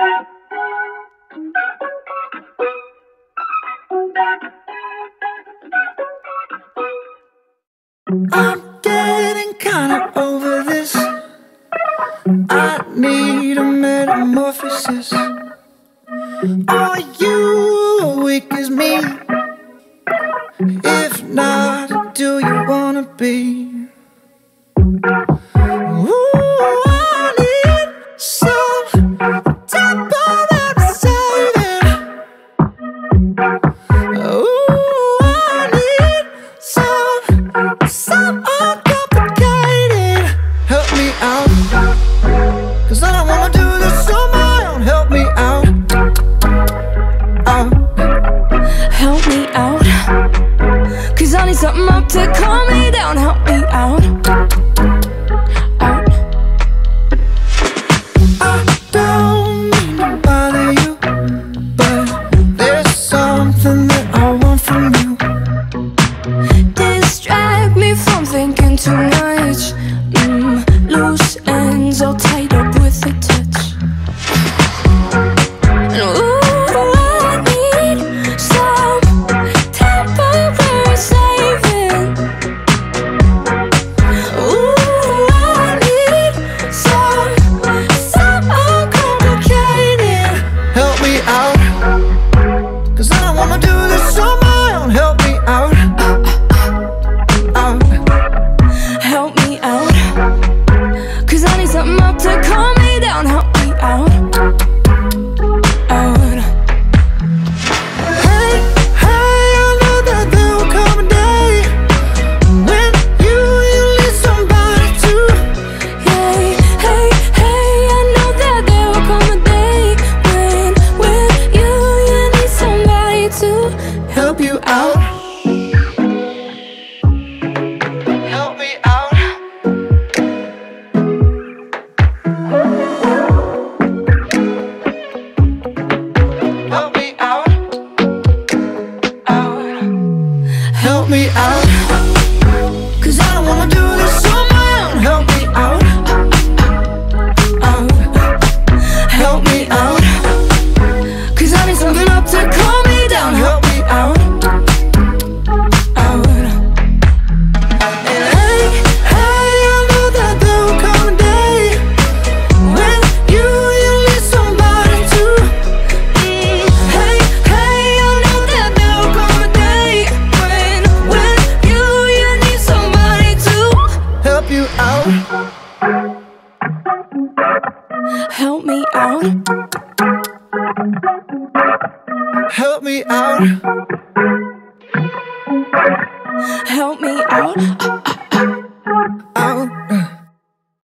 I'm getting kinda over this. I need a metamorphosis. Are you awake as me? If not, Cause I don't wanna do Something up to calm me down, help me out. Help me out. Help me out.